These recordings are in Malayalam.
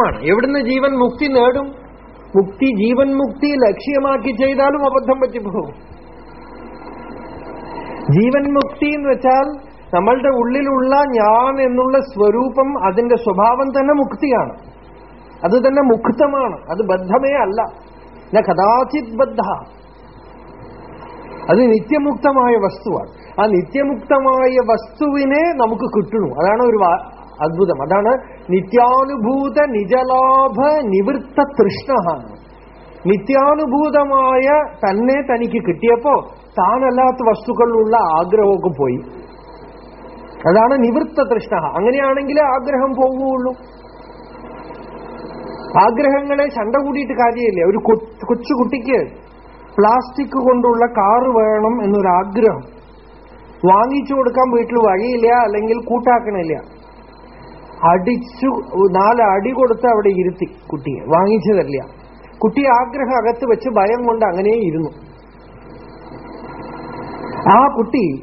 മുക്തമാണ് എവിടുന്ന് ജീവൻ മുക്തി നേടും? മുക്തി ജീവൻ മുക്തി ലക്ഷ്യമാക്കി ചെയ്താലും അബദ്ധം പറ്റിപ്പോകും. ജീവൻ മുക്തി എന്ന് വെച്ചാൽ നമ്മളുടെ ഉള്ളിലുള്ള ഞാൻ എന്നുള്ള സ്വരൂപം അതിന്റെ സ്വഭാവം തന്നെ മുക്തിയാണ്. അത് തന്നെ മുക്തമാണ്. അത് ബദ്ധമേ അല്ല. ന കഥാചിത് ബദ്ധ. അത് നിത്യമുക്തമായ വസ്തുവാണ്. ആ നിത്യമുക്തമായ വസ്തുവിനെ നമുക്ക് കിട്ടണു അതാണ് ഒരു അദ്ഭുതം അതാണ് നിത്യാനുഭൂത നിജലാഭ നിവൃത്ത തൃഷ്ണ നിത്യാനുഭൂതമായ തന്നെ തനിക്ക് കിട്ടിയപ്പോ താനല്ലാത്ത വസ്തുക്കളിലുള്ള ആഗ്രഹമൊക്കെ പോയി. അതാണ് നിവൃത്ത തൃഷ്ണ അങ്ങനെയാണെങ്കിൽ ആഗ്രഹം പോവുകയുള്ളൂ. ആഗ്രഹങ്ങളെ ചണ്ട കൂടിയിട്ട് കാര്യമില്ല. ഒരു കൊച്ചു കുട്ടിക്ക് പ്ലാസ്റ്റിക് കൊണ്ടുള്ള കാറ് വേണം എന്നൊരാഗ്രഹം. വാങ്ങിച്ചു കൊടുക്കാൻ വീട്ടിൽ വഴിയില്ല അല്ലെങ്കിൽ കൂട്ടാക്കണില്ല. അടിച്ചു നാല് അടി കൊടുത്ത് അവിടെ ഇരുത്തി കുട്ടിയെ. വാങ്ങിച്ചതല്ല കുട്ടി ആഗ്രഹം അകത്ത് വെച്ച് ഭയം കൊണ്ട് അങ്ങനെ ഇരുന്നു. ആ കുട്ടി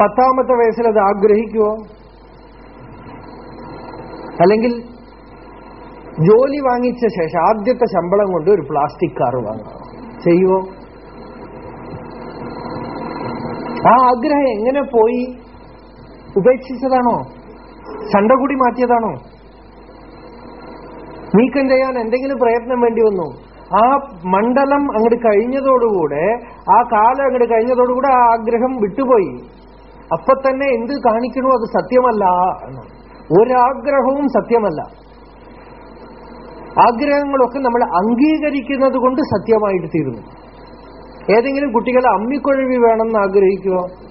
പത്താമത്തെ വയസ്സിൽ അത് ആഗ്രഹിക്കുവോ? അല്ലെങ്കിൽ ജോലി വാങ്ങിച്ച ശേഷം ആദ്യത്തെ ശമ്പളം കൊണ്ട് ഒരു പ്ലാസ്റ്റിക് കാർ വാങ്ങുക ചെയ്യുവോ? ആ ആഗ്രഹം എങ്ങനെ പോയി? ഉപേക്ഷിച്ചതാണോ? ചണ്ട കൂടി മാറ്റിയതാണോ? നീക്കം ചെയ്യാൻ എന്തെങ്കിലും പ്രയത്നം വേണ്ടി വന്നു. ആ മണ്ഡലം അങ്ങോട്ട് കഴിഞ്ഞതോടുകൂടെ ആ കാലം അങ്ങോട്ട് കഴിഞ്ഞതോടുകൂടെ ആ ആഗ്രഹം വിട്ടുപോയി. അപ്പൊ തന്നെ എന്ത് കാണിക്കണോ അത് സത്യമല്ല എന്നാണ്. ഒരാഗ്രഹവും സത്യമല്ല. ആഗ്രഹങ്ങളൊക്കെ നമ്മൾ അംഗീകരിക്കുന്നത് കൊണ്ട് സത്യമായിട്ട് തീരുന്നു. ഏതെങ്കിലും കുട്ടികൾ അമ്മിക്കൊഴവി വേണമെന്ന് ആഗ്രഹിക്കുമോ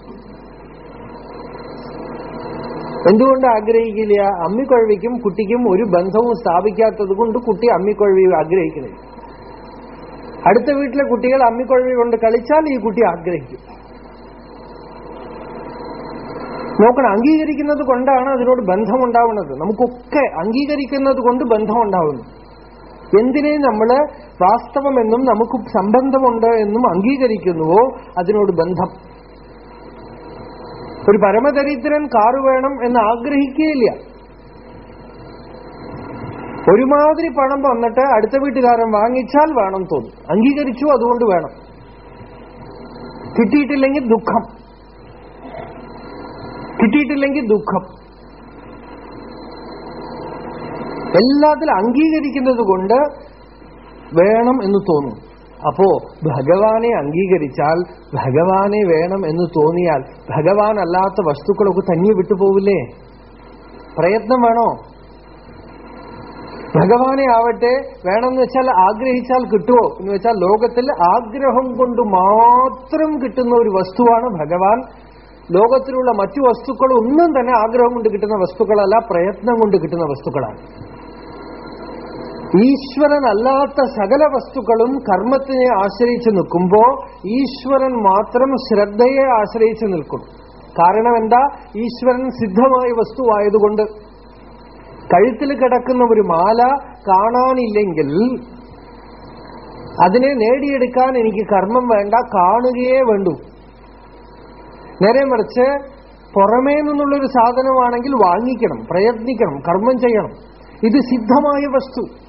എന്തുകൊണ്ട് ആഗ്രഹിക്കില്ല? അമ്മിക്കൊഴവിക്കും കുട്ടിക്കും ഒരു ബന്ധവും സ്ഥാപിക്കാത്തത് കൊണ്ട് കുട്ടി അമ്മിക്കൊഴവി ആഗ്രഹിക്കുന്നില്ല. അടുത്ത വീട്ടിലെ കുട്ടികൾ അമ്മിക്കൊഴവി കൊണ്ട് കളിച്ചാൽ ഈ കുട്ടി ആഗ്രഹിക്കും. നോക്കണം അംഗീകരിക്കുന്നത് കൊണ്ടാണ് അതിനോട് ബന്ധമുണ്ടാവുന്നത്. നമുക്കൊക്കെ അംഗീകരിക്കുന്നത് കൊണ്ട് ബന്ധമുണ്ടാവുന്നു. എന്തിനെ നമ്മൾ വാസ്തവമെന്നും നമുക്ക് സംബന്ധമുണ്ട് എന്നും അംഗീകരിക്കുന്നുവോ അതിനോട് ബന്ധം ഒരു പരമദരിദ്രൻ കാറ് വേണം എന്ന് ആഗ്രഹിക്കുകയില്ല. ഒരുമാതിരി പണം വന്നിട്ട് അടുത്ത വീട്ടുകാരൻ വാങ്ങിച്ചാൽ വേണം തോന്നും. അംഗീകരിച്ചു അതുകൊണ്ട് വേണം. കിട്ടിയിട്ടില്ലെങ്കിൽ ദുഃഖം. കിട്ടിയിട്ടില്ലെങ്കിൽ ദുഃഖം. എല്ലാത്തിലും അംഗീകരിക്കുന്നത് കൊണ്ട് വേണം എന്ന് തോന്നും. അപ്പോ ഭഗവാനെ അംഗീകരിച്ചാൽ ഭഗവാനെ വേണം എന്ന് തോന്നിയാൽ ഭഗവാൻ അല്ലാത്ത വസ്തുക്കളൊക്കെ തന്നെ വിട്ടുപോവില്ലേ പ്രയത്നം വേണോ? ഭഗവാനെ ആവട്ടെ വേണമെന്ന് വെച്ചാൽ ആഗ്രഹിച്ചാൽ കിട്ടുമോ എന്ന് വെച്ചാൽ ലോകത്തിൽ ആഗ്രഹം കൊണ്ട് മാത്രം കിട്ടുന്ന ഒരു വസ്തുവാണ് ഭഗവാൻ. ലോകത്തിലുള്ള മറ്റു വസ്തുക്കളൊന്നും തന്നെ ആഗ്രഹം കൊണ്ട് കിട്ടുന്ന വസ്തുക്കളല്ല പ്രയത്നം കൊണ്ട് കിട്ടുന്ന വസ്തുക്കളാണ്. ഈശ്വരനല്ലാത്ത സകല വസ്തുക്കളും കർമ്മത്തിനെ ആശ്രയിച്ചു നിൽക്കുമ്പോ ഈശ്വരൻ മാത്രം ശ്രദ്ധയെ ആശ്രയിച്ചു നിൽക്കും. കാരണം എന്താ? ഈശ്വരൻ സിദ്ധമായ വസ്തുവായതുകൊണ്ട്. കഴുത്തിൽ കിടക്കുന്ന ഒരു മാല കാണാനില്ലെങ്കിൽ അതിനെ നേടിയെടുക്കാൻ എനിക്ക് കർമ്മം വേണ്ട കാണുകയേ വേണ്ടൂ. നേരെ മറിച്ച് പുറമേ നിന്നുള്ളൊരു സാധനമാണെങ്കിൽ വാങ്ങിക്കണം പ്രയത്നിക്കണം കർമ്മം ചെയ്യണം. ഇത് സിദ്ധമായ വസ്തു.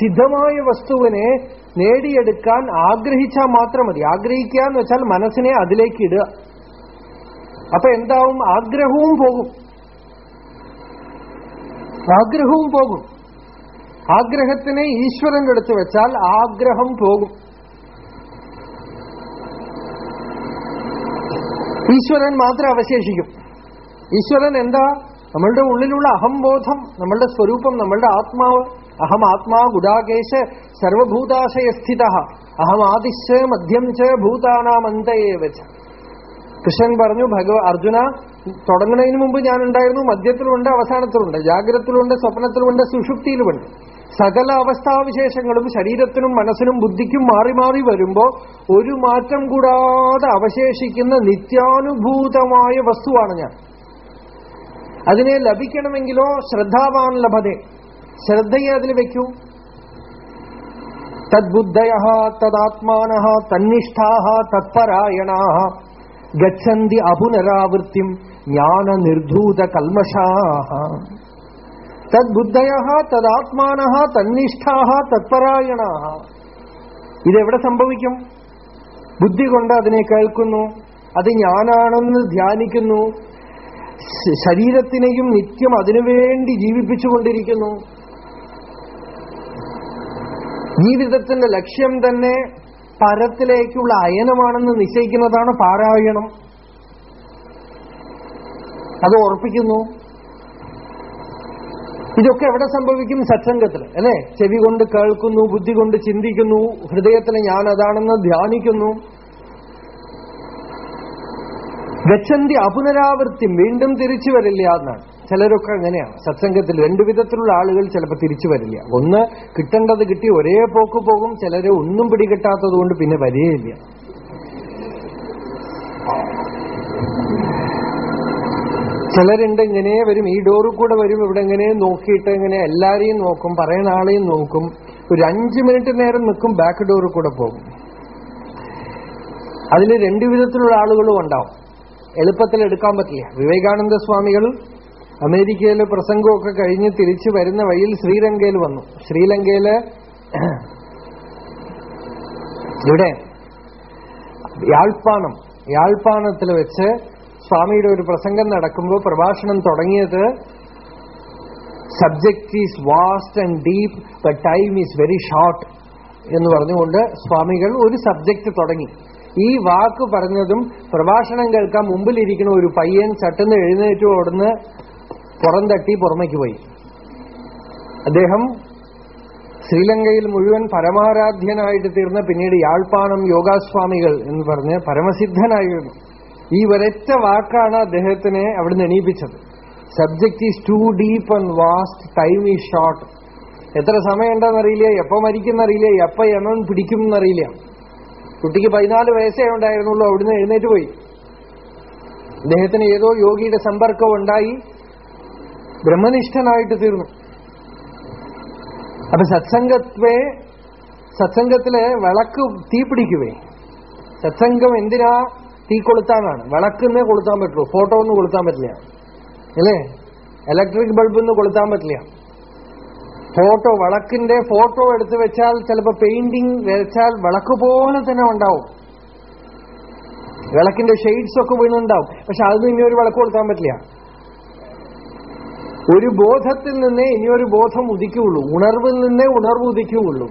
സിദ്ധമായ വസ്തുവിനെ നേടിയെടുക്കാൻ ആഗ്രഹിച്ചാൽ മാത്രം മതി. ആഗ്രഹിക്കുക എന്ന് വെച്ചാൽ മനസ്സിനെ അതിലേക്ക് ഇടുക. അപ്പൊ എന്താവും? ആഗ്രഹവും പോകും. ആഗ്രഹവും പോകും. ആഗ്രഹത്തിനെ ഈശ്വരന്റെ അടുത്ത് വെച്ചാൽ ആഗ്രഹം പോകും. ഈശ്വരൻ മാത്രം അവശേഷിക്കും. ഈശ്വരൻ എന്താ? നമ്മളുടെ ഉള്ളിലുള്ള അഹംബോധം നമ്മളുടെ സ്വരൂപം നമ്മളുടെ ആത്മാവ് അഹം ആത്മാ ഗുഡാകേശ സർവഭൂതാശയസ്ഥിത അഹം ആദിശ് മധ്യം ച ഭൂതാനാം കൃഷ്ണൻ പറഞ്ഞു ഭഗവ അർജുന തുടങ്ങുന്നതിന് മുമ്പ് ഞാൻ ഉണ്ടായിരുന്നു മധ്യത്തിലുണ്ട് അവസാനത്തിലുണ്ട് ജാഗ്രതത്തിലുണ്ട് സ്വപ്നത്തിലുണ്ട് സുഷുപ്തിയിലുമുണ്ട്. സകല അവസ്ഥാവിശേഷങ്ങളും ശരീരത്തിനും മനസ്സിനും ബുദ്ധിക്കും മാറി മാറി വരുമ്പോ ഒരു മാറ്റം കൂടാതെ അവശേഷിക്കുന്ന നിത്യാനുഭൂതമായ വസ്തുവാണ് ഞാൻ. അതിനെ ലഭിക്കണമെങ്കിലോ ശ്രദ്ധാവാൻ ലഭതേ. ശ്രദ്ധയെ അതിൽ വെക്കൂ തദ്ബുദ്ധയ തദാത്മാന തന്നിഷ്ഠാ തത്പരായണാ ഗച്ഛന്തി അപുനരാവൃത്തിം ജ്ഞാന നിർധൂത കൽമഷാ തദ്ബുദ്ധയ തദാത്മാന തന്നിഷ്ഠാഹ തത്പരായണ ഇതെവിടെ സംഭവിക്കും? ബുദ്ധി കൊണ്ട് അതിനെ കേൾക്കുന്നു അത് ഞാനാണെന്ന് ധ്യാനിക്കുന്നു ശരീരത്തിനെയും നിത്യം അതിനുവേണ്ടി ജീവിപ്പിച്ചുകൊണ്ടിരിക്കുന്നു. ജീവിതത്തിന്റെ ലക്ഷ്യം തന്നെ പരത്തിലേക്കുള്ള അയനമാണെന്ന് നിശ്ചയിക്കുന്നതാണ് പാരായണം. അത് ഉറപ്പിക്കുന്നു ഇതൊക്കെ എവിടെ സംഭവിക്കും? സത്സംഗത്തിൽ. അല്ലേ? ചെവി കൊണ്ട് കേൾക്കുന്നു ബുദ്ധി കൊണ്ട് ചിന്തിക്കുന്നു ഹൃദയത്തിൽ ഞാൻ അതാണെന്ന് ധ്യാനിക്കുന്നു. ഗച്ഛന്തി അപുനരാവൃത്തി വീണ്ടും തിരിച്ചു വരില്ല എന്നാണ്. ചിലരൊക്കെ അങ്ങനെയാണ് സത്സംഗത്തിൽ രണ്ടു വിധത്തിലുള്ള ആളുകൾ ചിലപ്പോൾ തിരിച്ചു വരില്ല. ഒന്ന് കിട്ടേണ്ടത് കിട്ടി ഒരേ പോക്ക് പോകും ചിലരെ ഒന്നും പിടികിട്ടാത്തത് കൊണ്ട് പിന്നെ വരികയില്ല. ചിലരുണ്ട് ഇങ്ങനെ വരും ഈ ഡോറിൽ കൂടെ വരും ഇവിടെ ഇങ്ങനെ നോക്കിയിട്ട് ഇങ്ങനെ എല്ലാരെയും നോക്കും പറയുന്ന ആളെയും നോക്കും. ഒരു അഞ്ചു മിനിറ്റ് നേരം നിൽക്കും ബാക്ക് ഡോറിൽ കൂടെ പോകും. അതിൽ രണ്ടു വിധത്തിലുള്ള ആളുകളും ഉണ്ടാവും. എളുപ്പത്തിൽ എടുക്കാൻ പറ്റില്ല. വിവേകാനന്ദ സ്വാമികൾ അമേരിക്കയിലെ പ്രസംഗമൊക്കെ കഴിഞ്ഞ് തിരിച്ചു വരുന്ന വഴിയിൽ ശ്രീലങ്കയിൽ വന്നു. ശ്രീലങ്കയിൽ ഇവിടെ യാழ்പ്പാണം യാழ்പ്പാണത്തിൽ വെച്ച് സ്വാമിയുടെ ഒരു പ്രസംഗം നടക്കുമ്പോൾ പ്രഭാഷണം തുടങ്ങിയത് subject is vast and deep the time is very short എന്ന് പറഞ്ഞുകൊണ്ട് സ്വാമികൾ ഒരു സബ്ജക്ട് തുടങ്ങി. ഈ വാക്ക് പറഞ്ഞതും പ്രഭാഷണം കേൾക്കാൻ മുമ്പിലിരിക്കുന്ന ഒരു പയ്യൻ ചട്ടുന്ന് എഴുന്നേറ്റ് ഓടുന്ന് പുറം തട്ടി പുറമേക്ക് പോയി. അദ്ദേഹം ശ്രീലങ്കയിൽ മുഴുവൻ പരമാരാധ്യനായിട്ട് തീർന്ന പിന്നീട് യാഴ്പാണം യോഗാസ്വാമികൾ എന്ന് പറഞ്ഞ് പരമസിദ്ധനായിരുന്നു. ഈ ഒരൊറ്റ വാക്കാണ് അദ്ദേഹത്തിനെ അവിടുന്ന് എണീപ്പിച്ചത്. Subject is too deep and vast time is short എത്ര സമയമുണ്ടെന്നറിയില്ല എപ്പോ മരിക്കുന്നറിയില്ല എപ്പോ യമൻ പിടിക്കും എന്നറിയില്ല കുട്ടിക്ക് പതിനാല് വയസ്സേ ഉണ്ടായിരുന്നുള്ളൂ അവിടുന്ന് എഴുന്നേറ്റ് പോയി. അദ്ദേഹത്തിന് ഏതോ യോഗിയുടെ സമ്പർക്കം ഉണ്ടായി. ബ്രഹ്മനിഷ്ഠനായിട്ട് തീർന്നു. അപ്പൊ സത്സംഗത്വേ സത്സംഗത്തിലെ വിളക്ക് തീ പിടിക്കുവേ. സത്സംഗം എന്തിനാ തീ കൊളുത്താനാണ്? വിളക്കുന്നേ കൊളുത്താൻ പറ്റുള്ളൂ. ഫോട്ടോ ഒന്നും കൊളുത്താൻ പറ്റില്ല. അല്ലേ? ഇലക്ട്രിക് ബൾബ് ഒന്നും കൊളുത്താൻ പറ്റില്ല. ഫോട്ടോ വിളക്കിന്റെ ഫോട്ടോ എടുത്തു വെച്ചാൽ ചിലപ്പോൾ പെയിന്റിംഗ് വരച്ചാൽ വിളക്ക് പോലെ തന്നെ ഉണ്ടാവും. വിളക്കിന്റെ ഷെയ്ഡ്സ് ഒക്കെ വീണുണ്ടാവും. പക്ഷെ അതൊന്നും ഇനി ഒരു വിളക്ക് കൊളുത്താൻ പറ്റില്ല. ഒരു ബോധത്തിൽ നിന്നേ ഇനിയൊരു ബോധം ഉദിക്കുകയുള്ളൂ. ഉണർവിൽ നിന്നേ ഉണർവ് ഉദിക്കുകയുള്ളൂ.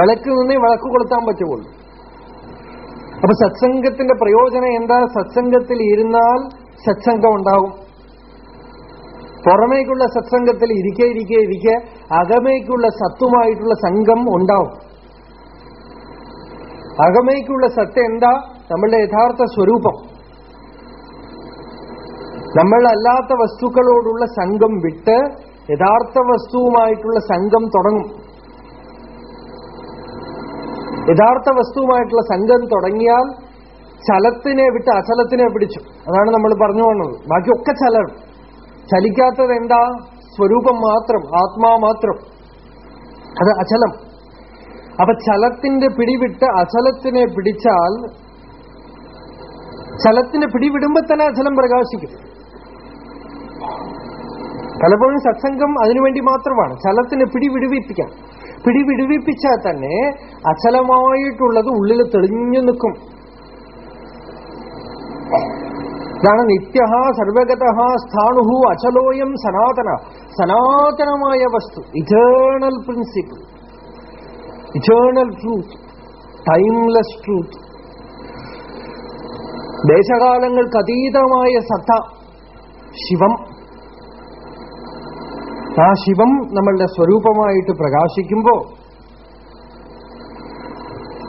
വിളക്കിൽ നിന്നേ വിളക്ക് കൊളുത്താൻ പറ്റുകയുള്ളൂ. അപ്പൊ സത്സംഗത്തിന്റെ പ്രയോജനം എന്താ? സത്സംഗത്തിൽ ഇരുന്നാൽ സത്സംഗം ഉണ്ടാവും പുറമേക്കുള്ള സത്സംഗത്തിൽ ഇരിക്കെ ഇരിക്കെ ഇരിക്കെ അകമേക്കുള്ള സത്തുമായിട്ടുള്ള സംഘം ഉണ്ടാവും. അകമേക്കുള്ള സത്ത് എന്താ? നമ്മളുടെ യഥാർത്ഥ സ്വരൂപം. നമ്മൾ അല്ലാത്ത വസ്തുക്കളോടുള്ള സംഘം വിട്ട് യഥാർത്ഥ വസ്തുവുമായിട്ടുള്ള സംഘം തുടങ്ങും. യഥാർത്ഥ വസ്തുവുമായിട്ടുള്ള സംഘം തുടങ്ങിയാൽ ചലത്തിനെ വിട്ട് അചലത്തിനെ പിടിച്ചു. അതാണ് നമ്മൾ പറഞ്ഞു വന്നത് ബാക്കിയൊക്കെ ചലം. ചലിക്കാത്തത് എന്താ? സ്വരൂപം മാത്രം ആത്മാ മാത്രം. അത് അചലം. അപ്പൊ ചലത്തിന്റെ പിടിവിട്ട് അചലത്തിനെ പിടിച്ചാൽ ചലത്തിന് പിടിവിടുമ്പോ തന്നെ അചലം പ്രകാശിക്കും. പലപ്പോഴും സത്സംഗം അതിനുവേണ്ടി മാത്രമാണ്. ചലത്തിന് പിടിവിടുവിപ്പിക്കാം. പിടിവിടുവിപ്പിച്ചാൽ തന്നെ അചലമായിട്ടുള്ളത് ഉള്ളിൽ തെളിഞ്ഞു നിൽക്കും. ഇതാണ് നിത്യ സർവഗത സ്ഥാണുഹു അചലോയം സനാതന. സനാതനമായ വസ്തു. Eternal principle eternal truth timeless truth ദേശകാലങ്ങൾക്ക് അതീതമായ സത്ത ശിവം. ആ ശിവം നമ്മളുടെ സ്വരൂപമായിട്ട് പ്രകാശിക്കുമ്പോ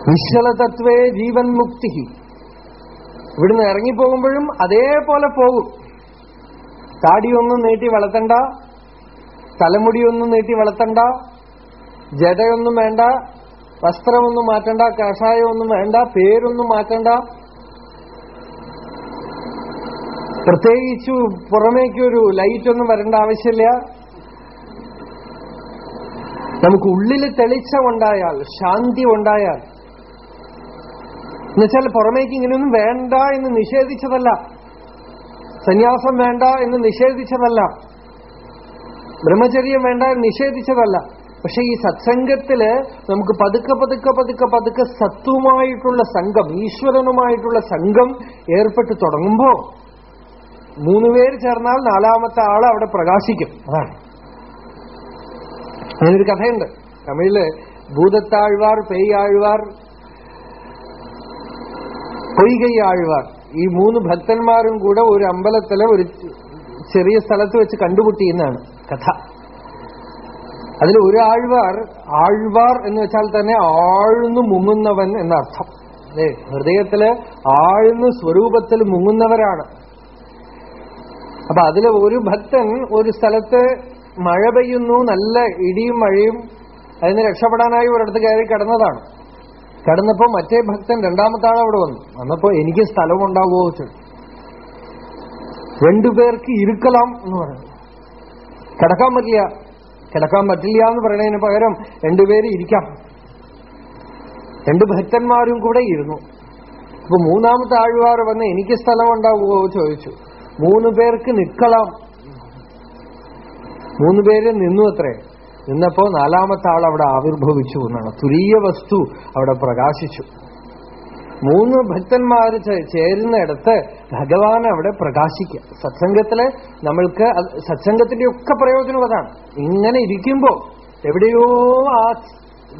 നിശ്ചലതത്വേ ജീവൻ മുക്തി. ഇവിടുന്ന് ഇറങ്ങിപ്പോകുമ്പോഴും അതേപോലെ പോകും. താടിയൊന്നും നീട്ടി വളർത്തണ്ട തലമുടിയൊന്നും നീട്ടി വളർത്തണ്ട ജടയൊന്നും വേണ്ട വസ്ത്രമൊന്നും മാറ്റണ്ട കഷായമൊന്നും വേണ്ട പേരൊന്നും മാറ്റണ്ട. പ്രത്യേകിച്ചു പുറമേക്കൊരു ലൈറ്റൊന്നും വരേണ്ട ആവശ്യമില്ല. നമുക്ക് ഉള്ളിൽ തെളിച്ചമുണ്ടായാൽ ശാന്തി ഉണ്ടായാൽ എന്നുവെച്ചാൽ പുറമേക്ക് ഇങ്ങനെയൊന്നും വേണ്ട എന്ന് നിഷേധിച്ചതല്ല. സന്യാസം വേണ്ട എന്ന് നിഷേധിച്ചതല്ല. ബ്രഹ്മചര്യം വേണ്ട എന്ന് നിഷേധിച്ചതല്ല. പക്ഷെ ഈ സത്സംഗത്തിൽ നമുക്ക് പതുക്കെ പതുക്കെ പതുക്കെ പതുക്കെ സത്വമായിട്ടുള്ള സംഘം ഈശ്വരനുമായിട്ടുള്ള സംഘം ഏർപ്പെട്ടു തുടങ്ങുമ്പോ മൂന്നുപേര് ചേർന്നാൽ നാലാമത്തെ ആൾ അവിടെ പ്രകാശിക്കും. അതാണ്. അങ്ങനൊരു കഥയുണ്ട്. തമിഴിൽ ഭൂതത്താഴ്വാർ പെയ്യാഴ്വാർ പൊയ്കൈയാഴ്വാർ ഈ മൂന്ന് ഭക്തന്മാരും കൂടെ ഒരു അമ്പലത്തിലെ ഒരു ചെറിയ സ്ഥലത്ത് വെച്ച് കണ്ടുമുട്ടിയെന്നാണ് കഥ. അതിൽ ഒരു ആഴ്വാർ ആഴ്വാർ എന്ന് വെച്ചാൽ തന്നെ ആഴ്ന്നു മുങ്ങുന്നവൻ എന്നർത്ഥം. അല്ലേ ഹൃദയത്തിൽ ആഴ്ന്ന് സ്വരൂപത്തിൽ മുങ്ങുന്നവരാണ്. അപ്പൊ അതിൽ ഒരു ഭക്തൻ ഒരു സ്ഥലത്ത് മഴ പെയ്യുന്നു നല്ല ഇടിയും മഴയും അതിന് രക്ഷപ്പെടാനായി ഒരിടത്ത് കയറി കിടന്നതാണ്. കിടന്നപ്പോൾ മറ്റേ ഭക്തൻ രണ്ടാമത്തെ ആൾ അവിടെ വന്നു. വന്നപ്പോൾ എനിക്ക് സ്ഥലം ഉണ്ടാവുമോ ചോദിച്ചു. രണ്ടുപേർക്ക് ഇരുക്കലാം എന്ന് പറഞ്ഞു. കിടക്കാൻ പറ്റില്ല. കിടക്കാൻ പറ്റില്ല എന്ന് പറയുന്നതിന് പകരം രണ്ടുപേര് ഇരിക്കാം. രണ്ട് ഭക്തന്മാരും കൂടെ ഇരുന്നു. അപ്പൊ മൂന്നാമത്തെ ആഴ്വാർ വന്ന് എനിക്ക് സ്ഥലം ഉണ്ടാവുമോ ചോദിച്ചു. മൂന്ന് പേർക്ക് നിൽக்கலாம் മൂന്ന് പേര് നിന്നു അത്രേ. നിന്നപ്പോ നാലാമത്തെ ആൾ അവിടെ ആവിർഭവിച്ചു എന്നാണ്. തുരീയ വസ്തു അവിടെ പ്രകാശിച്ചു. മൂന്ന് ഭക്തന്മാർ ചേരുന്നിടത്ത് ഭഗവാൻ അവിടെ പ്രകാശിക്കുക സത്സംഗത്തിൽ നമ്മൾക്ക് സത്സംഗത്തിന്റെ ഒക്കെ പ്രയോജനം അതാണ്. ഇങ്ങനെ ഇരിക്കുമ്പോ എവിടെയോ ആ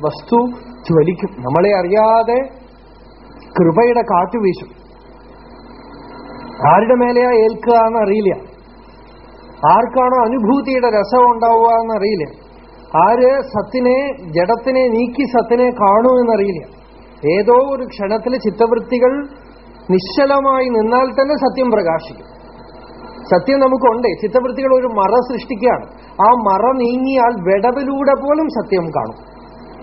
വസ്തു ജ്വലിക്കും. നമ്മളെ അറിയാതെ കൃപയുടെ കാറ്റുവീശും ആരുടെ മേലെയാ ഏൽക്കുക എന്നറിയില്ല. ആർക്കാണോ അനുഭൂതിയുടെ രസം ഉണ്ടാവുക എന്നറിയില്ല. ആര് സത്തിനെ ജഡത്തിനെ നീക്കി സത്തിനെ കാണൂ എന്നറിയില്ല. ഏതോ ഒരു ക്ഷണത്തിൽ ചിത്തവൃത്തികൾ നിശ്ചലമായി നിന്നാൽ തന്നെ സത്യം പ്രകാശിക്കും. സത്യം നമുക്കുണ്ട്. ചിത്തവൃത്തികൾ ഒരു മറ സൃഷ്ടിക്കുകയാണ്. ആ മറ നീങ്ങിയാൽ വിടവിലൂടെ പോലും സത്യം കാണും.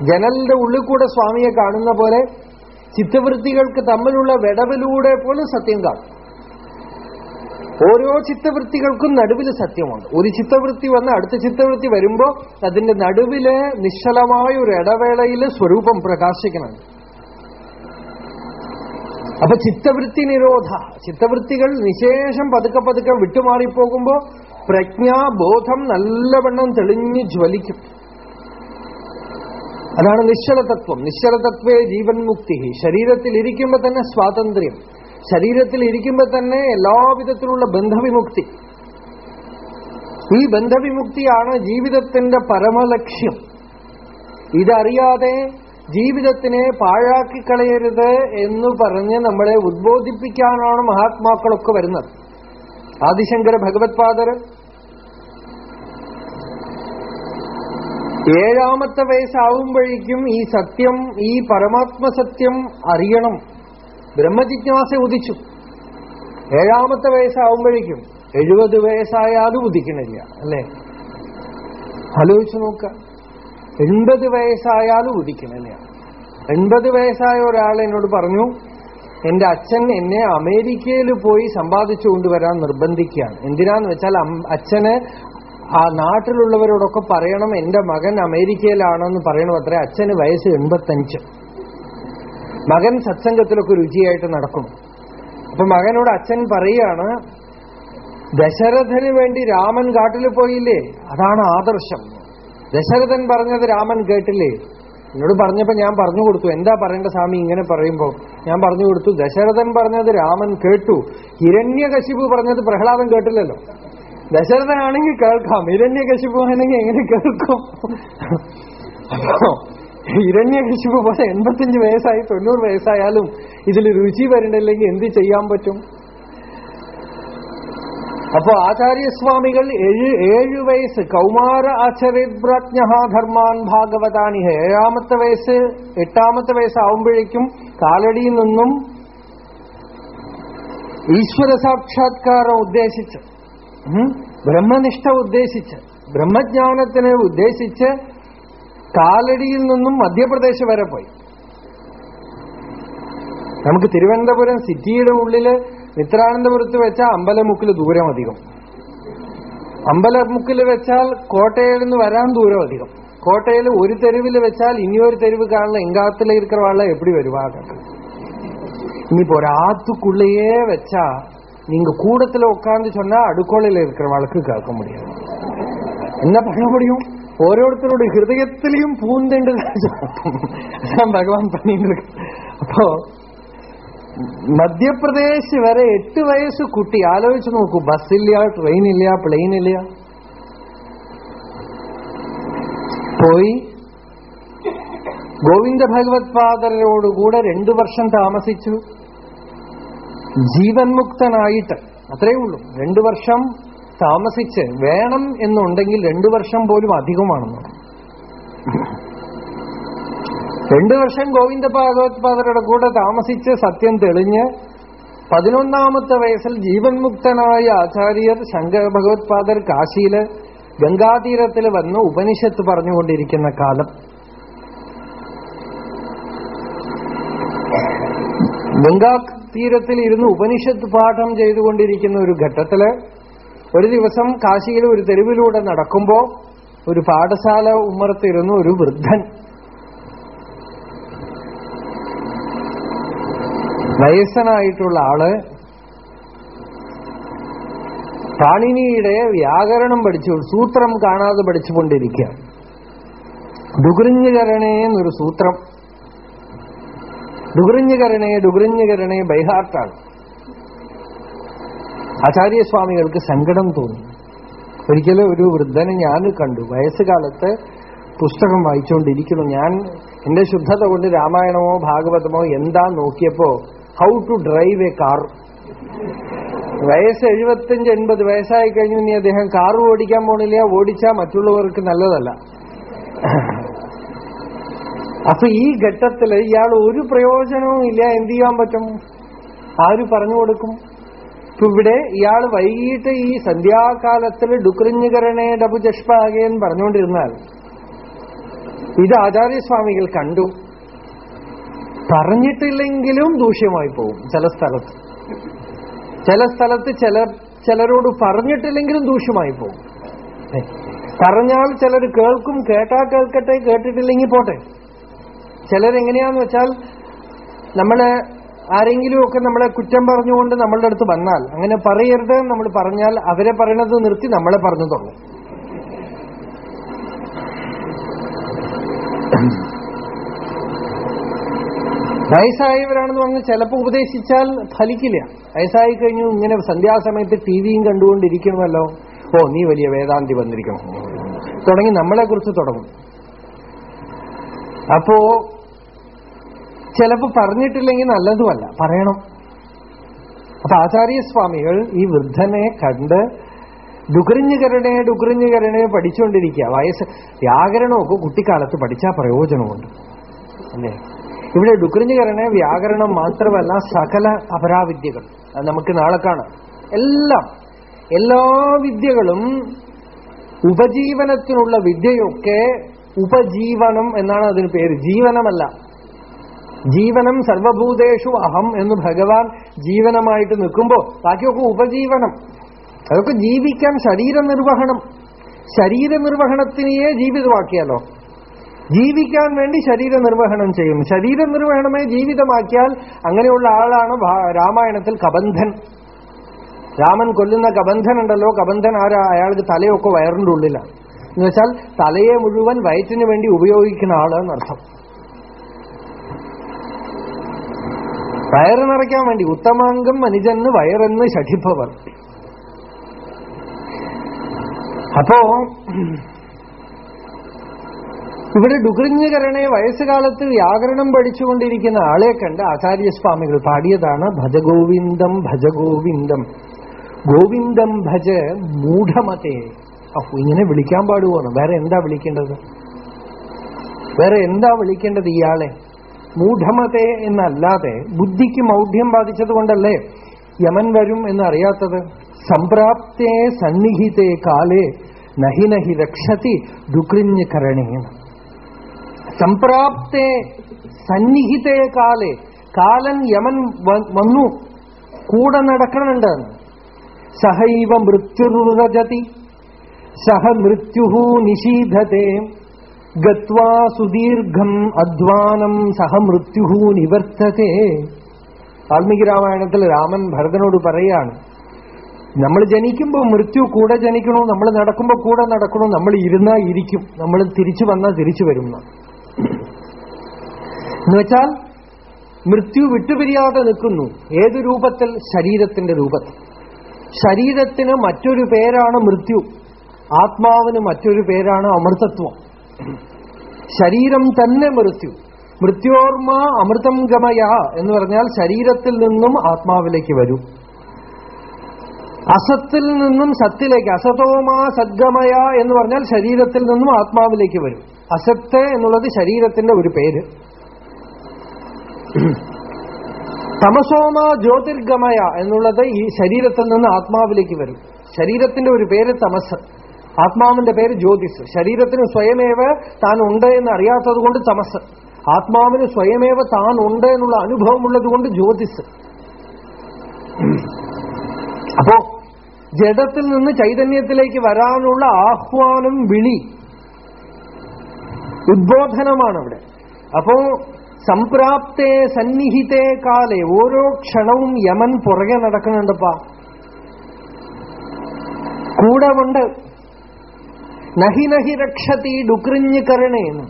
ജനലിന്റെ ഉള്ളിൽ കൂടെ സ്വാമിയെ കാണുന്ന പോലെ ചിത്തവൃത്തികൾക്ക് തമ്മിലുള്ള വിടവിലൂടെ പോലും സത്യം കാണും. ഓരോ ചിത്തവൃത്തികൾക്കും നടുവിൽ സത്യമുണ്ട്. ഒരു ചിത്തവൃത്തി വന്ന് അടുത്ത ചിത്തവൃത്തി വരുമ്പോ അതിന്റെ നടുവിൽ നിശ്ചലമായ ഒരു ഇടവേളയിൽ സ്വരൂപം പ്രകാശിക്കണം. അപ്പൊ ചിത്തവൃത്തി നിരോധ. ചിത്തവൃത്തികൾ നിശേഷം പതുക്കെ പതുക്കെ വിട്ടുമാറിപ്പോകുമ്പോ പ്രജ്ഞാബോധം നല്ലവണ്ണം തെളിഞ്ഞു ജ്വലിക്കും. അതാണ് നിശ്ചലതത്വം. നിശ്ചലതത്വേ ജീവൻ മുക്തി ശരീരത്തിൽ ഇരിക്കുമ്പോ തന്നെ സ്വാതന്ത്ര്യം. ശരീരത്തിൽ ഇരിക്കുമ്പോൾ തന്നെ എല്ലാവിധത്തിലുള്ള ബന്ധവിമുക്തി. ഈ ബന്ധവിമുക്തിയാണ് ജീവിതത്തിന്റെ പരമലക്ഷ്യം. ഇതറിയാതെ ജീവിതത്തിനെ പാഴാക്കിക്കളയരുത് എന്ന് പറഞ്ഞ് നമ്മളെ ഉദ്ബോധിപ്പിക്കാനാണ് മഹാത്മാക്കളൊക്കെ വരുന്നത്. ആദിശങ്കര ഭഗവത്പാദർ ഏഴാമത്തെ വയസ്സാവുമ്പോഴേക്കും ഈ സത്യം ഈ പരമാത്മസത്യം അറിയണം. ബ്രഹ്മജിജ്ഞാസ ഉദിച്ചു. ഏഴാമത്തെ വയസ്സാവുമ്പോഴേക്കും എഴുപത് വയസ്സായാലും ഉദിക്കണില്ല അല്ലേ? ആലോചിച്ചു നോക്ക. എൺപത് വയസ്സായാലും ഉദിക്കണില്ല. എൺപത് വയസ്സായ ഒരാൾ എന്നോട് പറഞ്ഞു എന്റെ അച്ഛൻ എന്നെ അമേരിക്കയിൽ പോയി സമ്പാദിച്ചു കൊണ്ടുവരാൻ നിർബന്ധിക്കുകയാണ്. എന്തിനാന്ന് വെച്ചാൽ അച്ഛന് ആ നാട്ടിലുള്ളവരോടൊക്കെ പറയണം എന്റെ മകൻ അമേരിക്കയിലാണെന്ന് പറയണം അത്ര അച്ഛന് വയസ്സ് എൺപത്തഞ്ച്. മകൻ സത്സംഗത്തിലൊക്കെ രുചിയായിട്ട് നടക്കും. അപ്പൊ മകനോട് അച്ഛൻ പറയാണ് ദശരഥന് വേണ്ടി രാമൻ കാട്ടിൽ പോയില്ലേ? അതാണ് ആദർശം. ദശരഥൻ പറഞ്ഞത് രാമൻ കേട്ടില്ലേ? എന്നോട് പറഞ്ഞപ്പോ ഞാൻ പറഞ്ഞു കൊടുത്തു. എന്താ പറയേണ്ട സ്വാമി? ഇങ്ങനെ പറയുമ്പോ ഞാൻ പറഞ്ഞു കൊടുത്തു. ദശരഥൻ പറഞ്ഞത് രാമൻ കേട്ടു. ഹിരണ്യകശിപു പറഞ്ഞത് പ്രഹ്ലാദൻ കേട്ടില്ലല്ലോ. ദശരഥനാണെങ്കിൽ കേൾക്കാം. ഹിരണ്യകശിപു ആണെങ്കിൽ എങ്ങനെ കേൾക്കും? ഹിരണ്യകശിപു പോലെ എൺപത്തിയഞ്ച് വയസ്സായി തൊണ്ണൂറ് വയസ്സായാലും ഇതിൽ രുചി വരണ്ടല്ലെങ്കിൽ എന്ത് ചെയ്യാൻ പറ്റും? അപ്പോ ആചാര്യസ്വാമികൾ ഏഴ് ഏഴ് വയസ്സ് കൗമാര ആചരിപ്രജ്ഞ ധർമാൻ ഭാഗവതാനിഹ ഏഴാമത്തെ വയസ്സ് എട്ടാമത്തെ വയസ്സാവുമ്പോഴേക്കും കാലടിയിൽ നിന്നും ഈശ്വര സാക്ഷാത്കാരം ഉദ്ദേശിച്ച് ബ്രഹ്മനിഷ്ഠ ഉദ്ദേശിച്ച് ബ്രഹ്മജ്ഞാനത്തിനെ ഉദ്ദേശിച്ച് കാലടിയിൽ നിന്നും മധ്യപ്രദേശ് വരെ പോയി നമുക്ക് തിരുവനന്തപുരം സിറ്റിയുടെ ഉള്ളില് മിത്രാനന്തപുരത്ത് വെച്ചാൽ അമ്പലമുക്കിൽ ദൂരം അധികം അമ്പലമുക്കിൽ വെച്ചാൽ കോട്ടയിൽ നിന്ന് വരാൻ ദൂരം അധികം കോട്ടയിൽ ഒരു തെരുവിൽ വെച്ചാൽ ഇനിയൊരു തെരുവ് കാണുന്ന എങ്കാത്തിലെ ഇരിക്കുന്നവാള എപ്പടി വരുവാക இனிப்போ ஒரு ஆத்துக்குள்ளேயே வச்சா நீங்க கூடத்துல உட்கார்ந்து சொன்னா அடுக்கோளையில இருக்கிறவளுக்கு கேட்க முடியாது என்ன பண்ண முடியும் ஓரோருத்தருடைய ஹிருதயத்திலையும் பூந்துண்டு அதான் பகவான் பண்ணிட்டு இருக்கு അപ്പോ മധ്യപ്രദേശ് വരെ എട്ട് വയസ്സ് കുട്ടി ആലോചിച്ച് നോക്കൂ ബസ്സില്ല ട്രെയിനില്ല പ്ലെയിനില്ല പോയി ഗോവിന്ദ ഭഗവത് പാദരോടുകൂടെ രണ്ടു വർഷം താമസിച്ചു ജീവൻ മുക്തനായിട്ട് അത്രയേ ഉള്ളൂ രണ്ടു വർഷം താമസിച്ച് വേണം എന്നുണ്ടെങ്കിൽ രണ്ടു വർഷം പോലും അധികമാണെന്ന്. രണ്ടു വർഷം ഗോവിന്ദ ഭാഗവത് പാദരുടെ കൂടെ താമസിച്ച് സത്യം തെളിഞ്ഞ് പതിനൊന്നാമത്തെ വയസ്സിൽ ജീവൻ മുക്തനായ ആചാര്യർ ശങ്കര ഭഗവത് പാദർ കാശിയിൽ ഗംഗാതീരത്തിൽ വന്ന് ഉപനിഷത്ത് പറഞ്ഞുകൊണ്ടിരിക്കുന്ന കാലം. ഗംഗാ തീരത്തിൽ ഇരുന്ന് ഉപനിഷത്ത് പാഠം ചെയ്തുകൊണ്ടിരിക്കുന്ന ഒരു ഘട്ടത്തിൽ ഒരു ദിവസം കാശിയിൽ ഒരു തെരുവിലൂടെ നടക്കുമ്പോ ഒരു പാഠശാല ഉമ്മറത്തിരുന്നു ഒരു വൃദ്ധൻ. വയസ്സനായിട്ടുള്ള ആൾ പാണിനിയുടെ വ്യാകരണം പഠിച്ചു സൂത്രം കാണാതെ പഠിച്ചുകൊണ്ടിരിക്കുക. ഡുഗ്രിഞ്ഞുകരണേ എന്നൊരു സൂത്രം. ഡുഗ്രിഞ്ഞുകരണേ ഡുഗ്രിഞ്ഞുകരണേ ബൈഹാർട്ടാണ്. ആചാര്യസ്വാമികൾക്ക് സങ്കടം തോന്നി. ഒരിക്കലും ഒരു വൃദ്ധനെ ഞാൻ കണ്ടു. വയസ്സുകാലത്ത് പുസ്തകം വായിച്ചുകൊണ്ടിരിക്കുന്നു. ഞാൻ എന്റെ ശുദ്ധത കൊണ്ട് രാമായണമോ ഭാഗവതമോ എന്താ നോക്കിയപ്പോ how to drive a car വയസ്സ് എഴുപത്തിയഞ്ച് എൺപത് വയസ്സായി കഴിഞ്ഞു. ഇനി അദ്ദേഹം കാർ ഓടിക്കാൻ പോണില്ല ഓടിച്ചാൽ മറ്റുള്ളവർക്ക് നല്ലതല്ല. അപ്പൊ ഈ ഘട്ടത്തിൽ ഇയാൾ ഒരു പ്രയോജനവും ഇല്ല. എന്ത് ചെയ്യാൻ പറ്റും? ആര് പറഞ്ഞു കൊടുക്കും? ഇപ്പൊ ഇവിടെ ഇയാൾ വൈകിട്ട് ഈ സന്ധ്യാകാലത്തിൽ ഡുക്രിഞ്ഞുകരണേ ഡബു ജഷ്പാകേന്ന് പറഞ്ഞുകൊണ്ടിരുന്നാൽ ഇത് ആചാര്യസ്വാമികൾ കണ്ടു. പറഞ്ഞിട്ടില്ലെങ്കിലും ദൂഷ്യമായി പോകും ചില സ്ഥലത്ത്. ചില സ്ഥലത്ത് ചില ചിലരോട് പറഞ്ഞിട്ടില്ലെങ്കിലും ദൂഷ്യമായി പോകും പറഞ്ഞാൽ ചിലർ കേൾക്കും കേട്ടാ കേൾക്കട്ടെ കേട്ടിട്ടില്ലെങ്കിൽ പോട്ടെ. ചിലരെങ്ങനെയാന്ന് വെച്ചാൽ നമ്മൾ ആരെങ്കിലുമൊക്കെ നമ്മളെ കുറ്റം പറഞ്ഞുകൊണ്ട് നമ്മളുടെ അടുത്ത് വന്നാൽ അങ്ങനെ പറയരുത് നമ്മൾ പറഞ്ഞാൽ അവരെ പറയണത് നിർത്തി നമ്മളെ പറഞ്ഞു തുടങ്ങും വയസ്സായവരാണെന്ന് പറഞ്ഞ് ചിലപ്പോൾ ഉപദേശിച്ചാൽ ഫലിക്കില്ല. വയസ്സായി കഴിഞ്ഞു ഇങ്ങനെ സന്ധ്യാസമയത്ത് ടി വിയും കണ്ടുകൊണ്ടിരിക്കണമല്ലോ. ഓ നീ വലിയ വേദാന്തി വന്നിരിക്കണം. തുടങ്ങി നമ്മളെ കുറിച്ച് തുടങ്ങും. അപ്പോ ചിലപ്പോ പറഞ്ഞിട്ടില്ലെങ്കിൽ നല്ലതുമല്ല. പറയണം. അപ്പൊ ആചാര്യസ്വാമികൾ ഈ വൃദ്ധനെ കണ്ട് ഡുഗറിഞ്ഞുകരണേ ഡുഗറിഞ്ഞുകരണേ പഠിച്ചുകൊണ്ടിരിക്കുക. വയസ്സ് വ്യാകരണമൊക്കെ കുട്ടിക്കാലത്ത് പഠിച്ചാൽ പ്രയോജനമുണ്ട്. അല്ലേ? ഇവിടെ ഡുഗറിഞ്ഞുകരണേ വ്യാകരണം മാത്രമല്ല സകല അപരാവിദ്യകൾ. നമുക്ക് നാളെ കാണാം. എല്ലാം എല്ലാ വിദ്യകളും ഉപജീവനത്തിനുള്ള വിദ്യയൊക്കെ ഉപജീവനം എന്നാണ് അതിന് പേര്. ജീവനമല്ല. ജീവനം സർവഭൂതേഷു അഹം എന്ന് ഭഗവാൻ ജീവനമായിട്ട് നിൽക്കുമ്പോ ബാക്കിയൊക്കെ ഉപജീവനം. അതൊക്കെ ജീവിക്കാൻ ശരീര നിർവഹണം. ശരീര നിർവഹണത്തിനെയേ ജീവിതമാക്കിയാലോ? ജീവിക്കാൻ വേണ്ടി ശരീര നിർവഹണം ചെയ്യും. ശരീര നിർവഹണമേ ജീവിതമാക്കിയാൽ അങ്ങനെയുള്ള ആളാണ് രാമായണത്തിൽ കബന്ധൻ. രാമൻ കൊല്ലുന്ന കബന്ധൻ ഉണ്ടല്ലോ കബന്ധൻ ആരാ? അയാൾക്ക് തലയൊക്കെ വയറിന്റെ ഉള്ളിലാണ് എന്നുവെച്ചാൽ തലയെ മുഴുവൻ വയറ്റിന് വേണ്ടി ഉപയോഗിക്കുന്ന ആൾ വയറ് നിറയ്ക്കാൻ വേണ്ടി ഉത്തമാംഗം മനുജന് വയറെന്ന് ശഠിപ്പവർ. അപ്പോ ഇവിടെ ഡുഗ്രിഞ്ഞുകരണെ വയസ്സുകാലത്ത് വ്യാകരണം പഠിച്ചുകൊണ്ടിരിക്കുന്ന ആളെ കണ്ട് ആചാര്യസ്വാമികൾ പാടിയതാണ് ഭജഗോവിന്ദം ഭജഗോവിന്ദം. ഗോവിന്ദം ഭജ മൂഢമതേ. അപ്പൊ ഇങ്ങനെ വിളിക്കാൻ പാടുവാണ്. വേറെ എന്താ വിളിക്കേണ്ടത്? വേറെ എന്താ വിളിക്കേണ്ടത് ഇയാളെ? മൂഢമതേ എന്നല്ലാതെ ബുദ്ധിക്ക് മൗഢ്യം ബാധിച്ചത് കൊണ്ടല്ലേ യമൻ വരും എന്നറിയാത്തത്? സംപ്രാപ്തേ സന്നിഹിതേ കാലേ നഹി നഹി രക്ഷതി ദുക്രിഞ്ഞ് കരണീയം സംപ്രാപ്തേ സന്നിഹിതേ കാലേ കാലൻ യമൻ വന്നു. കൂടെ നടക്കണുണ്ട്. സഹൈവ മൃത്യുർജതി സഹ മൃത്യു നിഷീധത്തെ ഗത്വാ സുദീർഘം അധ്വാനം സഹ മൃത്യു നിവർത്തത്തെ. വാൽമീകി രാമായണത്തിൽ രാമൻ ഭരതനോട് പറയാണ് നമ്മൾ ജനിക്കുമ്പോൾ മൃത്യു കൂടെ ജനിക്കണോ? നമ്മൾ നടക്കുമ്പോൾ കൂടെ നടക്കണോ? നമ്മൾ ഇരുന്നാ ഇരിക്കും. നമ്മൾ തിരിച്ചു വന്നാൽ തിരിച്ചു വരും എന്ന്. എന്നുവെച്ചാൽ മൃത്യു വിട്ടുപിരിയാതെ നിൽക്കുന്നു. ഏത് രൂപത്തിൽ? ശരീരത്തിന്റെ രൂപത്തിൽ. ശരീരത്തിന് മറ്റൊരു പേരാണ് മൃത്യു. ആത്മാവിന് മറ്റൊരു പേരാണ് അമൃതത്വം. ശരീരം തന്നെ മൃത്യു. മൃത്യോർമ അമൃതം ഗമയ എന്ന് പറഞ്ഞാൽ ശരീരത്തിൽ നിന്നും ആത്മാവിലേക്ക് വരൂ. അസത്തിൽ നിന്നും സത്തിലേക്ക് അസതോമാ സദ്ഗമയ എന്ന് പറഞ്ഞാൽ ശരീരത്തിൽ നിന്നും ആത്മാവിലേക്ക് വരും. അസത്ത് എന്നുള്ളത് ശരീരത്തിന്റെ ഒരു പേര്. തമസോമ ജ്യോതിർഗമയ എന്നുള്ളത് ഈ ശരീരത്തിൽ നിന്ന് ആത്മാവിലേക്ക് വരും. ശരീരത്തിന്റെ ഒരു പേര് തമസ്. ആത്മാവിന്റെ പേര് ജ്യോതിസ്. ശരീരത്തിന് സ്വയമേവ താൻ ഉണ്ട് എന്ന് അറിയാത്തത് കൊണ്ട് തമസ്. ആത്മാവിന് സ്വയമേവ താൻ ഉണ്ട് എന്നുള്ള അനുഭവമുള്ളത് കൊണ്ട് ജ്യോതിസ്. അപ്പോ ജഡത്തിൽ നിന്ന് ചൈതന്യത്തിലേക്ക് വരാനുള്ള ആഹ്വാനം വിളി. ഉദ്ബോധനമാണ് അവിടെ അപ്പോ സംപ്രാപ്തേ സന്നിഹിതേ കാലെ ഓരോ ക്ഷണവും യമൻ പുറകെ നടക്കുന്നുണ്ടപ്പാ. കൂടെ ഉണ്ട് നഹി നഹി രക്ഷതി ഡുക്രിഞ്ഞ് കരണേന്ന്.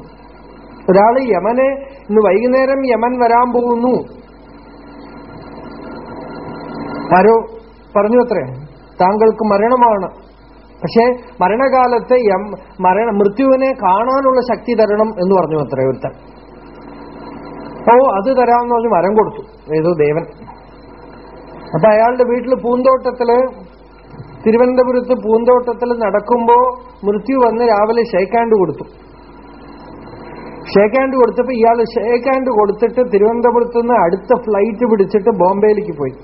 ഒരാൾ യമനെ ഇന്ന് വൈകുന്നേരം യമൻ വരാൻ പോകുന്നു. ആരോ പറഞ്ഞു അത്രേ താങ്കൾക്ക് മരണമാണ്. പക്ഷേ മരണകാലത്തെ മരണ മൃത്യുവിനെ കാണാനുള്ള ശക്തി തരണം എന്ന് പറഞ്ഞു അത്രേ ഒരുത്തൻ. ഓ അത് തരാമെന്ന് പറഞ്ഞ് മരം കൊടുത്തു. ഏതോ ദേവൻ. അപ്പൊ അയാളുടെ വീട്ടിൽ പൂന്തോട്ടത്തിൽ തിരുവനന്തപുരത്ത് പൂന്തോട്ടത്തിൽ നടക്കുമ്പോ മൃത്യു വന്ന് രാവിലെ ഷേക്കാൻഡ് കൊടുത്തു. ഷേക്കാൻഡ് കൊടുത്തപ്പോ ഇയാൾ ഷേക്കാൻഡ് കൊടുത്തിട്ട് തിരുവനന്തപുരത്ത് നിന്ന് അടുത്ത ഫ്ലൈറ്റ് പിടിച്ചിട്ട് ബോംബെയിലേക്ക് പോയി.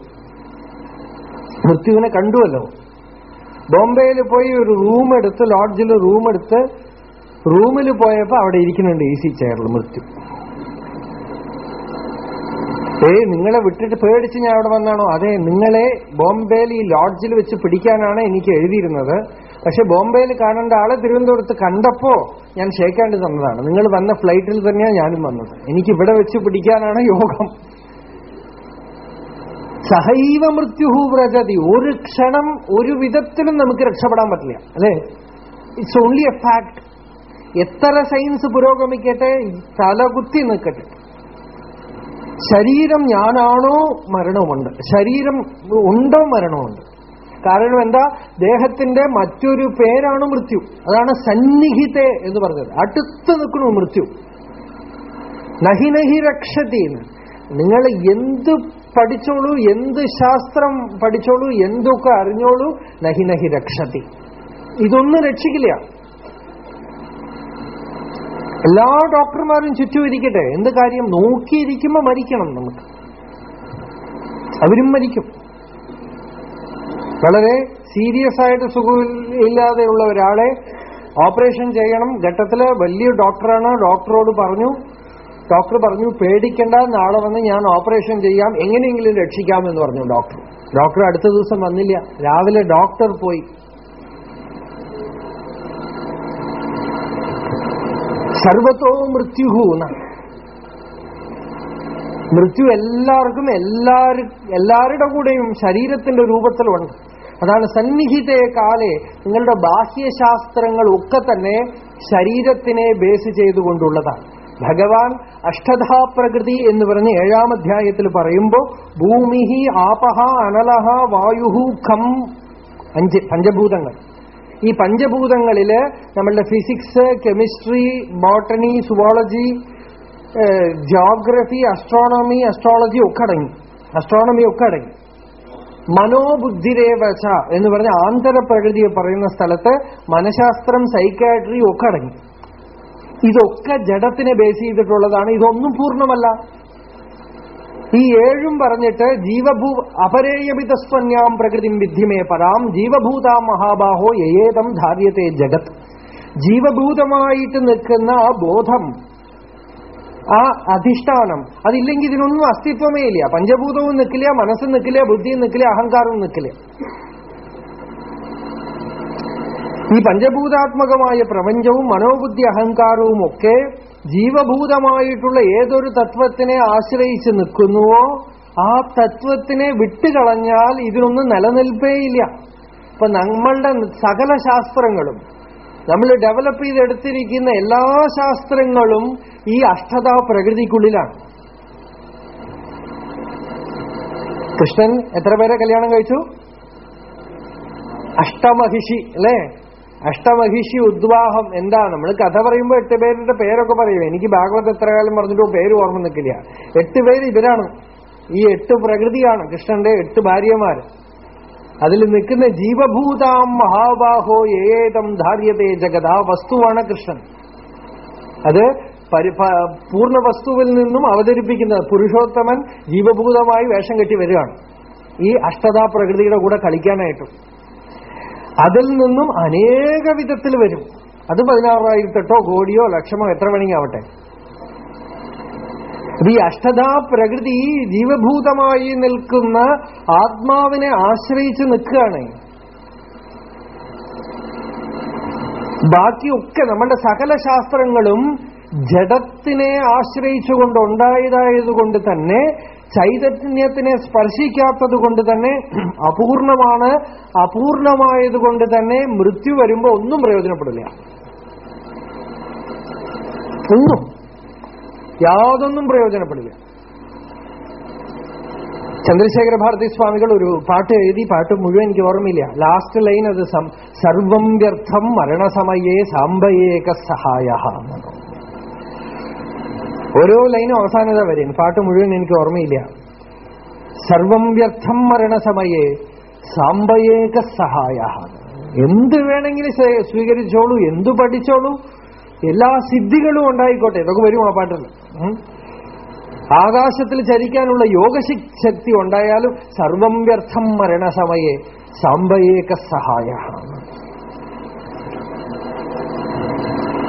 മൃത്യുവിനെ കണ്ടുവല്ലോ. ബോംബെയിൽ പോയി ഒരു റൂം എടുത്ത് ലോഡ്ജിൽ റൂം എടുത്ത് റൂമിൽ പോയപ്പോ അവിടെ ഇരിക്കുന്നുണ്ട് എ സി ചെയറിൽ മൃത്യു. ഏയ് നിങ്ങളെ വിട്ടിട്ട് പേടിച്ച് ഞാൻ അവിടെ വന്നാണോ? അതെ നിങ്ങളെ ബോംബെയിൽ ഈ ലോഡ്ജിൽ വെച്ച് പിടിക്കാനാണ് എനിക്ക് എഴുതിയിരുന്നത്. പക്ഷെ ബോംബെയിൽ കാണേണ്ട ആളെ തിരുവനന്തപുരത്ത് കണ്ടപ്പോ ഞാൻ ഷേക്കാണ്ട് തന്നതാണ്. നിങ്ങൾ വന്ന ഫ്ലൈറ്റിൽ തന്നെയാണ് ഞാനും വന്നത്. എനിക്ക് ഇവിടെ വെച്ച് പിടിക്കാനാണ് യോഗം. സഹൈവ മൃത്യുഹു വ്രജതി. ഒരു ക്ഷണം ഒരു വിധത്തിലും നമുക്ക് രക്ഷപ്പെടാൻ പറ്റില്ല. അല്ലെ? ഇറ്റ്സ് ഓൺലി എ ഫാക്ട് എത്ര സയൻസ് പുരോഗമിക്കട്ടെ? തലകുത്തി നിൽക്കട്ടെ. ശരീരം ഞാനാണോ മരണവുമുണ്ട്. ശരീരം ഉണ്ടോ മരണമുണ്ട് കാരണം എന്താ? ദേഹത്തിന്റെ മറ്റൊരു പേരാണ് മൃത്യു. അതാണ് സന്നിഹിതേ എന്ന് പറഞ്ഞത്. അടുത്ത് നിൽക്കണു മൃത്യു. നഹി നഹി രക്ഷതി. നിങ്ങൾ എന്ത് പഠിച്ചോളൂ എന്ത് ശാസ്ത്രം പഠിച്ചോളൂ എന്തൊക്കെ അറിഞ്ഞോളൂ നഹി നഹി രക്ഷതി. ഇതൊന്നും രക്ഷിക്കില്ല. എല്ലാ ഡോക്ടർമാരും ചുറ്റും ഇരിക്കട്ടെ. എന്ത് കാര്യം? നോക്കിയിരിക്കുമ്പോ മരിക്കണം നമുക്ക്. അവരും മരിക്കും. വളരെ സീരിയസ് ആയിട്ട് സുഖമില്ലാതെയുള്ള ഒരാളെ ഓപ്പറേഷൻ ചെയ്യണം. ഘട്ടത്തിൽ വലിയ ഡോക്ടറാണ്. ഡോക്ടറോട് പറഞ്ഞു ഡോക്ടർ പറഞ്ഞു പേടിക്കേണ്ട. നാളെ വന്ന് ഞാൻ ഓപ്പറേഷൻ ചെയ്യാം. എങ്ങനെയെങ്കിലും രക്ഷിക്കാം എന്ന് പറഞ്ഞു ഡോക്ടർ. ഡോക്ടർ അടുത്ത ദിവസം വന്നില്ല. രാവിലെ ഡോക്ടർ പോയി. സർവത്തോ മൃത്യുഹു എന്നാണ് മൃത്യു എല്ലാവർക്കും എല്ലാവരും എല്ലാവരുടെ കൂടെയും ശരീരത്തിന്റെ രൂപത്തിലുണ്ട്. അതാണ് സന്നിഹിതയെ കാലെ നിങ്ങളുടെ ബാഹ്യശാസ്ത്രങ്ങൾ ഒക്കെ തന്നെ ശരീരത്തിനെ ബേസ് ചെയ്തുകൊണ്ടുള്ളതാണ്. ഭഗവാൻ അഷ്ടധാ പ്രകൃതി എന്ന് പറഞ്ഞ് ഏഴാം അധ്യായത്തിൽ പറയുമ്പോൾ ഭൂമിഹി ആപഹ അനലഹ വായുഹു ഖം അഞ്ച് പഞ്ചഭൂതങ്ങൾ. ഈ പഞ്ചഭൂതങ്ങളിൽ നമ്മളുടെ physics chemistry botany zoology geography astronomy astrology ഒക്കെ അടങ്ങി. അസ്ട്രോണമി ഒക്കെ അടങ്ങി. മനോബുദ്ധിരേവച എന്ന് പറഞ്ഞ ആന്തരപ്രകൃതിയെ പറയുന്ന സ്ഥലത്ത് മനഃശാസ്ത്രം സൈക്കാട്രി ഒക്കെ അടങ്ങി. ഇതൊക്കെ ജഡത്തിനെ ബേസ് ചെയ്തിട്ടുള്ളതാണ്. ഇതൊന്നും പൂർണമല്ല. ഈ ഏഴും പറഞ്ഞിട്ട് ജീവഭൂ അപരേയമിതസ്വന്യാം പ്രകൃതി വിധിമേ പരാം ജീവഭൂതാം മഹാബാഹോ യേതം ധാര്യത്തെ ജഗത്. ജീവഭൂതമായിട്ട് നിൽക്കുന്ന ആ ബോധം ആ അധിഷ്ഠാനം അതില്ലെങ്കിൽ ഇതിനൊന്നും അസ്തിത്വമേ ഇല്ല. പഞ്ചഭൂതവും നിൽക്കില്ല മനസ്സും നിൽക്കില്ല ബുദ്ധിയും നിൽക്കില്ല അഹങ്കാരവും നിൽക്കില്ല. ഈ പഞ്ചഭൂതാത്മകമായ പ്രപഞ്ചവും മനോബുദ്ധി അഹങ്കാരവും ഒക്കെ ജീവഭൂതമായിട്ടുള്ള ഏതൊരു തത്വത്തിനെ ആശ്രയിച്ച് നിൽക്കുന്നുവോ ആ തത്വത്തിനെ വിട്ടുകളഞ്ഞാൽ ഇതിനൊന്നും നിലനിൽപ്പേയില്ല. ഇപ്പൊ നമ്മളുടെ സകല ശാസ്ത്രങ്ങളും നമ്മൾ ഡെവലപ്പ് ചെയ്തെടുത്തിരിക്കുന്ന എല്ലാ ശാസ്ത്രങ്ങളും ഈ അഷ്ടതാ പ്രകൃതിക്കുള്ളിലാണ്. കൃഷ്ണൻ എത്ര പേരെ കല്യാണം കഴിച്ചു? അഷ്ടമഹിഷി അല്ലേ? അഷ്ടമഹിഷി ഉദ്വാഹം എന്താ? നമ്മൾ കഥ പറയുമ്പോൾ എട്ട് പേരുടെ പേരൊക്കെ പറയും. എനിക്ക് ഭാഗവത് എത്ര കാലം പറഞ്ഞിട്ടോ പേര് ഓർമ്മ നിൽക്കില്ല. എട്ട് പേര് ഇവരാണ്. ഈ എട്ട് പ്രകൃതിയാണ്. കൃഷ്ണന്റെ എട്ട് ഭാര്യമാർ അതിൽ നിൽക്കുന്ന ജീവഭൂതാം മഹാബാഹോ ഏതം ധാര്യതേ ജഗത് ആ വസ്തുവാണ് കൃഷ്ണൻ. അത് പൂർണ വസ്തുവിൽ നിന്നും അവതരിപ്പിക്കുന്നത് പുരുഷോത്തമൻ ജീവഭൂതമായി വേഷം കെട്ടി വരികയാണ്. ഈ അഷ്ടതാ പ്രകൃതിയുടെ കൂടെ കളിക്കാനായിട്ടും. അതിൽ നിന്നും അനേക വിധത്തിൽ വരും. അത് പതിനാറായിരത്തെട്ടോ കോടിയോ ലക്ഷമോ എത്ര വേണമെങ്കിൽ ആവട്ടെ ഈ അഷ്ടതാ പ്രകൃതി ജീവഭൂതമായി നിൽക്കുന്ന ആത്മാവിനെ ആശ്രയിച്ച് നിൽക്കുകയാണ്. ബാക്കിയൊക്കെ നമ്മളുടെ സകല ശാസ്ത്രങ്ങളും ജഡത്തിനെ ആശ്രയിച്ചുകൊണ്ട് ഉണ്ടായതായതുകൊണ്ട് തന്നെ ചൈതന്യത്തിനെ സ്പർശിക്കാത്തത് കൊണ്ട് തന്നെ അപൂർണമാണ് അപൂർണമായതുകൊണ്ട് തന്നെ മൃത്യു വരുമ്പോൾ ഒന്നും പ്രയോജനപ്പെടില്ല. ഒന്നും. യാതൊന്നും പ്രയോജനപ്പെടില്ല. ചന്ദ്രശേഖര ഭാരതി സ്വാമികൾ ഒരു പാട്ട് എഴുതി പാട്ട് മുഴുവൻ എനിക്ക് ഓർമ്മയില്ല. ലാസ്റ്റ് ലൈൻ അത് സർവം വ്യർത്ഥം മരണസമയേ സാമ്പയേക സഹായ ഓരോ ലൈനും അവസാനത വരും. പാട്ട് മുഴുവൻ എനിക്ക് ഓർമ്മയില്ല. സർവം വ്യർത്ഥം മരണസമയേ സാമ്പയേക സഹായ എന്ത് വേണമെങ്കിലും സ്വീകരിച്ചോളൂ എന്തു പഠിച്ചോളൂ എല്ലാ സിദ്ധികളും ഉണ്ടായിക്കോട്ടെ. ഇതൊക്കെ വരും ആ പാട്ടിൽ ആകാശത്തിൽ ചരിക്കാനുള്ള യോഗശക്തി ശക്തി ഉണ്ടായാലും സർവം വ്യർത്ഥം മരണസമയെ സാമ്പയേക സഹായ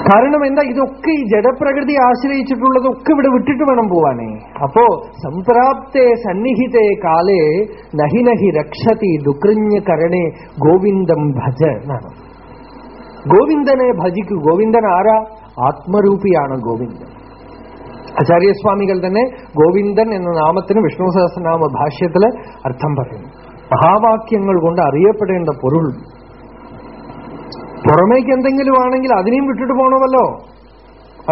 കാരണം എന്താ? ഇതൊക്കെ ഈ ജഡപ്രകൃതി ആശ്രയിച്ചിട്ടുള്ളതൊക്കെ ഇവിടെ വിട്ടിട്ട് വേണം പോവാനേ. അപ്പോ സംപ്രാപ്തേ സന്നിഹിതേ കാലേ നഹി നഹി രക്ഷതി ദുക്രിഞ്ഞ് കരണേ ഗോവിന്ദം ഭജ എന്നാണ്. ഗോവിന്ദനെ ഭജിക്കൂ. ഗോവിന്ദൻ ആരാ? ആത്മരൂപിയാണ് ഗോവിന്ദൻ. ആചാര്യസ്വാമികൾ തന്നെ ഗോവിന്ദൻ എന്ന നാമത്തിന് വിഷ്ണു സഹസ്രനാമ ഭാഷ്യത്തിൽ അർത്ഥം പറയുന്നു. മഹാവാക്യങ്ങൾ കൊണ്ട് അറിയപ്പെടേണ്ട പൊരുൾ പുറമേക്ക് എന്തെങ്കിലും ആണെങ്കിൽ അതിനെയും വിട്ടിട്ട് പോകണമല്ലോ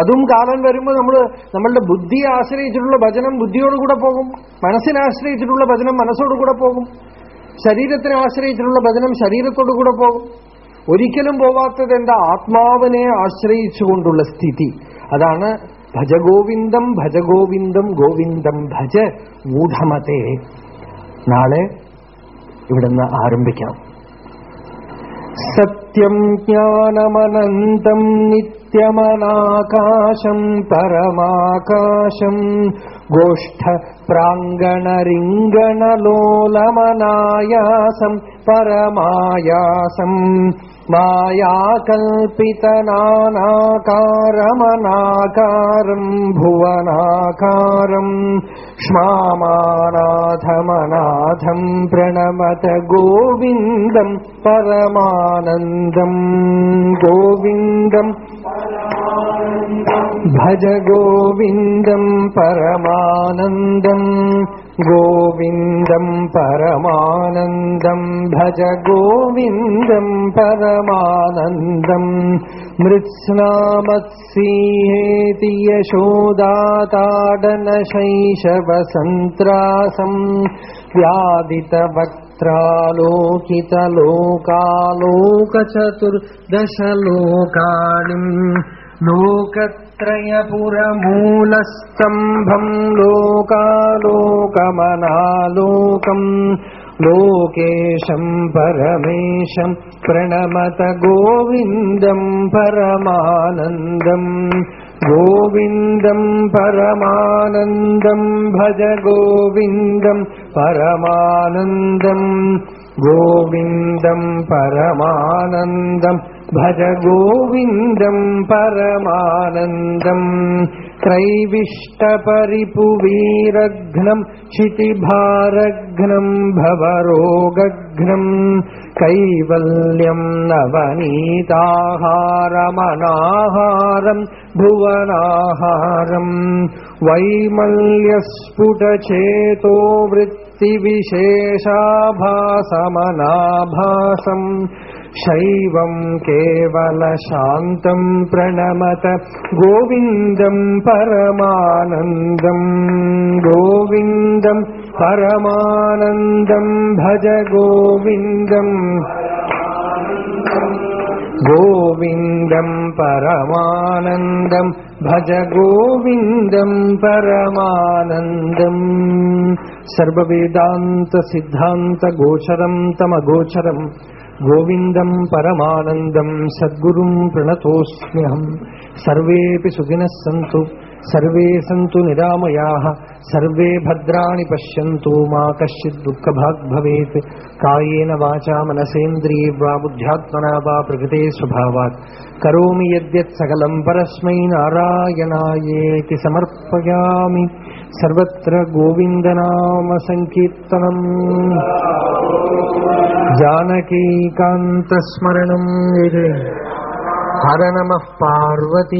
അതും കാലം വരുമ്പോൾ നമ്മൾ നമ്മളുടെ ബുദ്ധിയെ ആശ്രയിച്ചിട്ടുള്ള ഭജനം ബുദ്ധിയോടുകൂടെ പോകും. മനസ്സിനെ ആശ്രയിച്ചിട്ടുള്ള ഭജനം മനസ്സോടുകൂടെ പോകും. ശരീരത്തിനെ ആശ്രയിച്ചിട്ടുള്ള ഭജനം ശരീരത്തോടുകൂടെ പോകും. ഒരിക്കലും പോവാത്തത് എന്താ? ആത്മാവിനെ ആശ്രയിച്ചുകൊണ്ടുള്ള സ്ഥിതി. അതാണ് ഭജഗോവിന്ദം ഭജഗോവിന്ദം ഗോവിന്ദം ഭജ മൂഢമതേ നാളെ ഇവിടുന്ന് ആരംഭിക്കാം. सत्यम् ज्ञानमनन्तम् नित्यमनाकाशम् परमाकाशम् गोष्ठप्राङ्गणरिङ्गणलोलमनायासम् परमायासम् मायाकल्पितनानाकारमनाकारम् भुवनाकारम् क्ष्मानाथमनाथम् प्रणमत गोविन्दम् परमानन्दम् गोविन्दम् भज गोविन्दम् परमानन्दम् गोविन्दम् परमानन्दम् भज गोविन्दम् परमानन्दम् मृत्स्नामत्सीहेति यशोदाताडनशैशवसन्त्रासम् व्यादितवक्त्रालोकितलोकालोकचतुर्दशलोकानि लोक त्रयपुरमूलस्तम्भम् लोकालोकमनालोकम् लोकेशम् परमेशम् प्रणमत गोविन्दम् परमानन्दम् गोविन्दम् परमानन्दम् भज गोविन्दम् परमानन्दम् गोविन्दम् परमानन्दम् भज गोविन्दम् परमानन्दम् त्रैविष्टपरिपुवीरघ्नम् क्षितिभारघ्नम् भवरोगघ्नम् कैवल्यम् नवनीताहारमनाहारम् भुवनाहारम् वैमल्यस्फुटचेतो वृत्तिविशेषाभासमनाभासम् शैवम् केवलशान्तम् प्रणमत गोविन्दम् परमानन्दम् गोविन्दम् परमानन्दम् भज गोविन्दम् गोविन्दम् परमानन्दम् भज गोविन्दम् परमानन्दम् सर्ववेदान्तसिद्धान्तगोचरम् तमगोचरम् गोविन्दम् परमानन्दम् सद्गुरुम् प्रणतोऽस्म्यहम् सर्वेऽपि सुखिनः सन्तु सर्वे सन्तु निरामयाः सर्वे भद्राणि पश्यन्तु मा कश्चित् दुःखभाग् भवेत् कायेन वाचा मनसेन्द्रिये वा बुद्ध्यात्मना वा प्रकृते स्वभावात् करोमि यद्यत् सकलम् परस्मै नारायणायेति समर्पयामि सर्वत्र गोविन्दनामसङ्कीर्तनम् जानकीकान्तस्मरणम् विरे हर नमः पार्वतीपतये